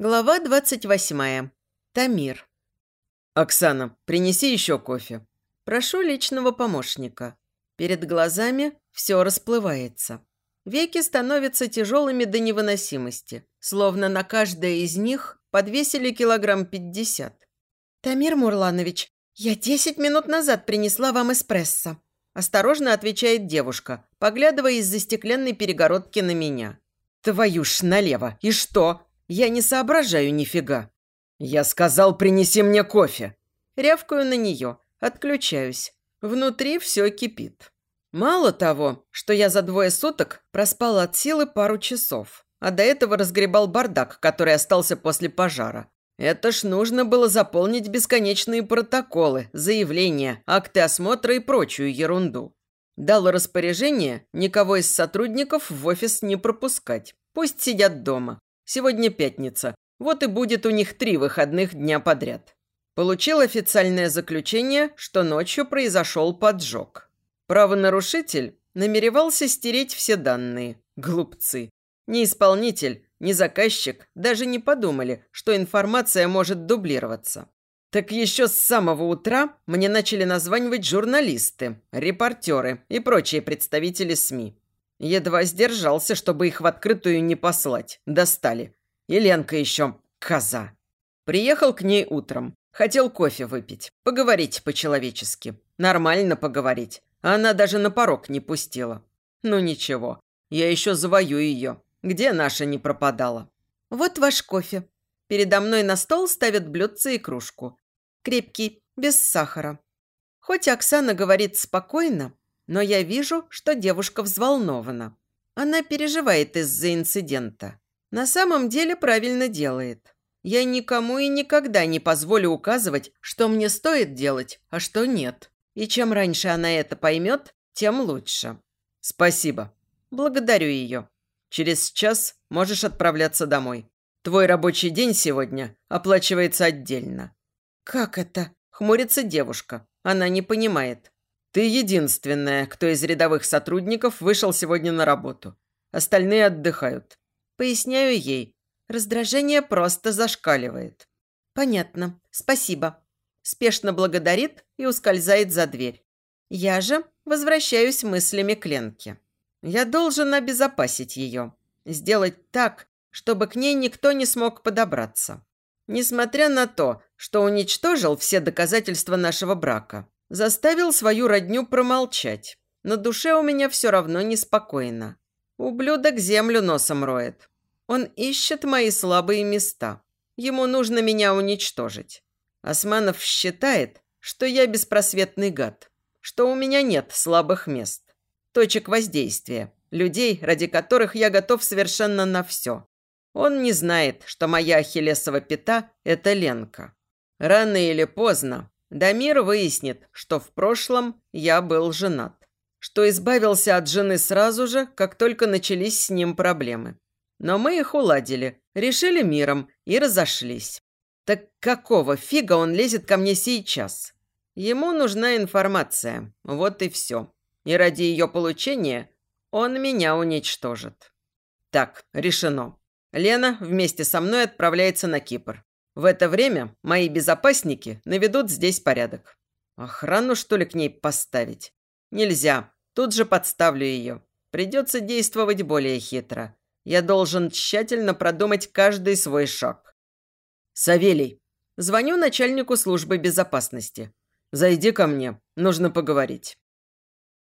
Глава 28. Тамир. «Оксана, принеси еще кофе». Прошу личного помощника. Перед глазами все расплывается. Веки становятся тяжелыми до невыносимости, словно на каждое из них подвесили килограмм пятьдесят. «Тамир Мурланович, я десять минут назад принесла вам эспрессо», осторожно отвечает девушка, поглядывая из-за стеклянной перегородки на меня. «Твою ж налево! И что?» Я не соображаю нифига. Я сказал, принеси мне кофе. Рявкаю на нее, отключаюсь. Внутри все кипит. Мало того, что я за двое суток проспал от силы пару часов, а до этого разгребал бардак, который остался после пожара. Это ж нужно было заполнить бесконечные протоколы, заявления, акты осмотра и прочую ерунду. Дал распоряжение никого из сотрудников в офис не пропускать. Пусть сидят дома. Сегодня пятница. Вот и будет у них три выходных дня подряд. Получил официальное заключение, что ночью произошел поджог. Правонарушитель намеревался стереть все данные. Глупцы. Ни исполнитель, ни заказчик даже не подумали, что информация может дублироваться. Так еще с самого утра мне начали названивать журналисты, репортеры и прочие представители СМИ. Едва сдержался, чтобы их в открытую не послать. Достали. И Ленка еще коза. Приехал к ней утром. Хотел кофе выпить. Поговорить по-человечески. Нормально поговорить. А она даже на порог не пустила. Ну ничего. Я еще завою ее. Где наша не пропадала? Вот ваш кофе. Передо мной на стол ставят блюдце и кружку. Крепкий, без сахара. Хоть Оксана говорит спокойно, но я вижу, что девушка взволнована. Она переживает из-за инцидента. На самом деле правильно делает. Я никому и никогда не позволю указывать, что мне стоит делать, а что нет. И чем раньше она это поймет, тем лучше. Спасибо. Благодарю ее. Через час можешь отправляться домой. Твой рабочий день сегодня оплачивается отдельно. Как это? Хмурится девушка. Она не понимает. Ты единственная, кто из рядовых сотрудников вышел сегодня на работу. Остальные отдыхают. Поясняю ей. Раздражение просто зашкаливает. Понятно. Спасибо. Спешно благодарит и ускользает за дверь. Я же возвращаюсь мыслями к Ленке. Я должен обезопасить ее. Сделать так, чтобы к ней никто не смог подобраться. Несмотря на то, что уничтожил все доказательства нашего брака, Заставил свою родню промолчать. На душе у меня все равно неспокойно. Ублюдок землю носом роет. Он ищет мои слабые места. Ему нужно меня уничтожить. Османов считает, что я беспросветный гад, что у меня нет слабых мест, точек воздействия, людей, ради которых я готов совершенно на все. Он не знает, что моя ахиллесова пята – это Ленка. Рано или поздно Дамир выяснит, что в прошлом я был женат. Что избавился от жены сразу же, как только начались с ним проблемы. Но мы их уладили, решили миром и разошлись. Так какого фига он лезет ко мне сейчас? Ему нужна информация, вот и все. И ради ее получения он меня уничтожит. Так, решено. Лена вместе со мной отправляется на Кипр. В это время мои безопасники наведут здесь порядок. Охрану, что ли, к ней поставить? Нельзя. Тут же подставлю ее. Придется действовать более хитро. Я должен тщательно продумать каждый свой шаг. Савелий. Звоню начальнику службы безопасности. Зайди ко мне. Нужно поговорить.